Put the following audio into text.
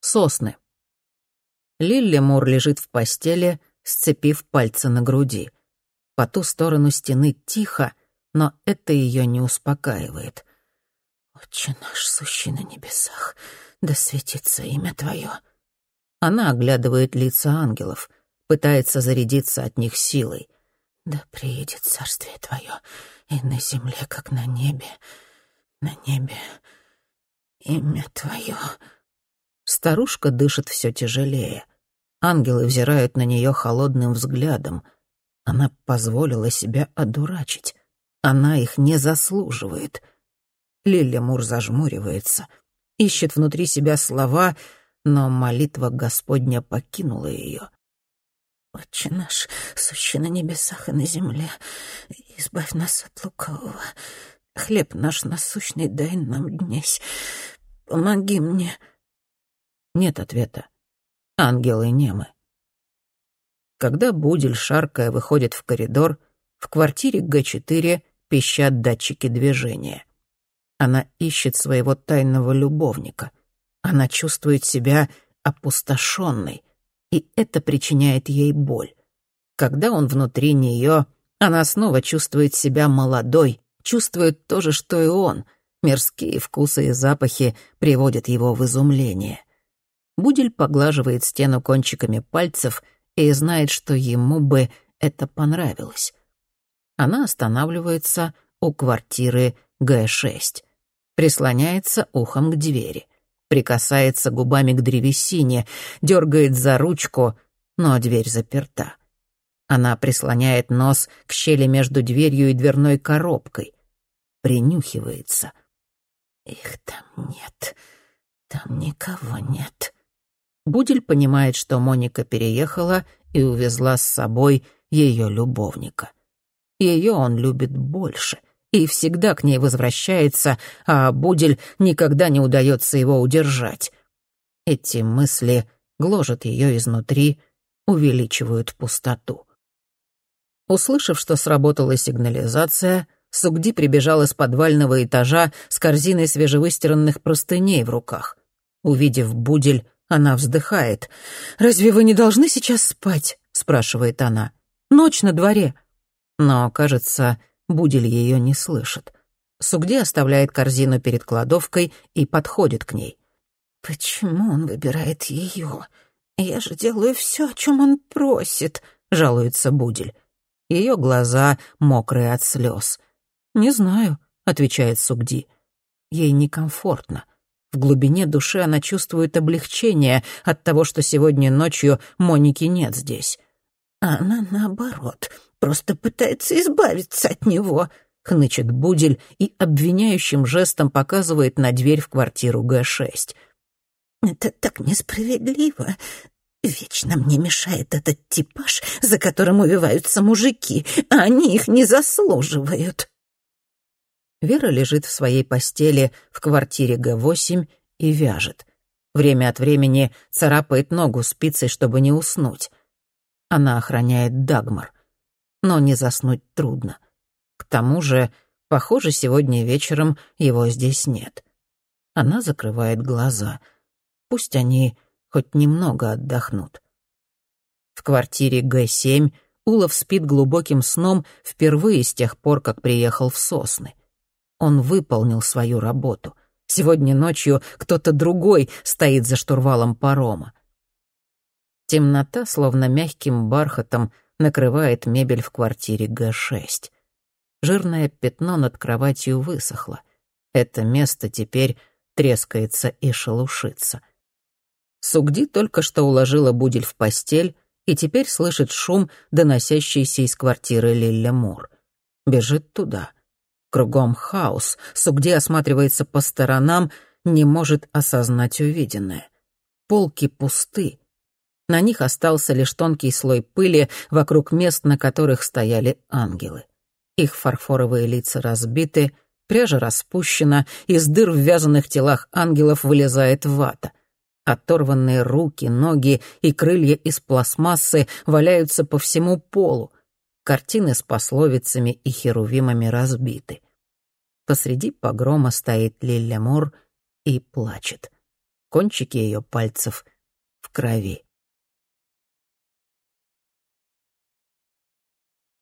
Сосны. Лилли Мур лежит в постели, сцепив пальцы на груди. По ту сторону стены тихо, но это ее не успокаивает. «Отче наш, сущий на небесах, да светится имя Твое». Она оглядывает лица ангелов, пытается зарядиться от них силой. «Да приедет царствие Твое и на земле, как на небе, на небе имя Твое». Старушка дышит все тяжелее. Ангелы взирают на нее холодным взглядом. Она позволила себя одурачить. Она их не заслуживает. Лилия Мур зажмуривается, ищет внутри себя слова, но молитва Господня покинула ее. «Отче наш, сущий на небесах и на земле, избавь нас от лукавого. Хлеб наш насущный дай нам днесь. Помоги мне». Нет ответа. Ангелы немы. Когда Будель, шаркая, выходит в коридор, в квартире Г4 пищат датчики движения. Она ищет своего тайного любовника. Она чувствует себя опустошенной, и это причиняет ей боль. Когда он внутри нее, она снова чувствует себя молодой, чувствует то же, что и он. Мирские вкусы и запахи приводят его в изумление. Будель поглаживает стену кончиками пальцев и знает, что ему бы это понравилось. Она останавливается у квартиры Г6, прислоняется ухом к двери, прикасается губами к древесине, дергает за ручку, но дверь заперта. Она прислоняет нос к щели между дверью и дверной коробкой, принюхивается. «Их там нет, там никого нет», Будель понимает, что Моника переехала и увезла с собой ее любовника. Ее он любит больше и всегда к ней возвращается, а Будель никогда не удается его удержать. Эти мысли гложат ее изнутри, увеличивают пустоту. Услышав, что сработала сигнализация, Сугди прибежал из подвального этажа с корзиной свежевыстиранных простыней в руках. Увидев Будель, она вздыхает. «Разве вы не должны сейчас спать?» — спрашивает она. «Ночь на дворе». Но, кажется, Будель ее не слышит. Сугди оставляет корзину перед кладовкой и подходит к ней. «Почему он выбирает ее? Я же делаю все, о чем он просит», — жалуется Будель. Ее глаза мокрые от слез. «Не знаю», — отвечает Сугди. Ей некомфортно. В глубине души она чувствует облегчение от того, что сегодня ночью Моники нет здесь. «Она, наоборот, просто пытается избавиться от него», — хнычет Будель и обвиняющим жестом показывает на дверь в квартиру Г-6. «Это так несправедливо. Вечно мне мешает этот типаж, за которым увиваются мужики, а они их не заслуживают». Вера лежит в своей постели в квартире Г-8 и вяжет. Время от времени царапает ногу спицей, чтобы не уснуть. Она охраняет Дагмар. Но не заснуть трудно. К тому же, похоже, сегодня вечером его здесь нет. Она закрывает глаза. Пусть они хоть немного отдохнут. В квартире Г-7 Улов спит глубоким сном впервые с тех пор, как приехал в Сосны. Он выполнил свою работу. Сегодня ночью кто-то другой стоит за штурвалом парома. Темнота, словно мягким бархатом, накрывает мебель в квартире Г-6. Жирное пятно над кроватью высохло. Это место теперь трескается и шелушится. Сугди только что уложила Будель в постель и теперь слышит шум, доносящийся из квартиры Лилля Мур. Бежит туда — Кругом хаос, Сугди осматривается по сторонам, не может осознать увиденное. Полки пусты. На них остался лишь тонкий слой пыли вокруг мест, на которых стояли ангелы. Их фарфоровые лица разбиты, пряжа распущена, из дыр в вязаных телах ангелов вылезает вата. Оторванные руки, ноги и крылья из пластмассы валяются по всему полу. Картины с пословицами и херувимами разбиты. Посреди погрома стоит Лилля Мур и плачет. кончики ее пальцев в крови.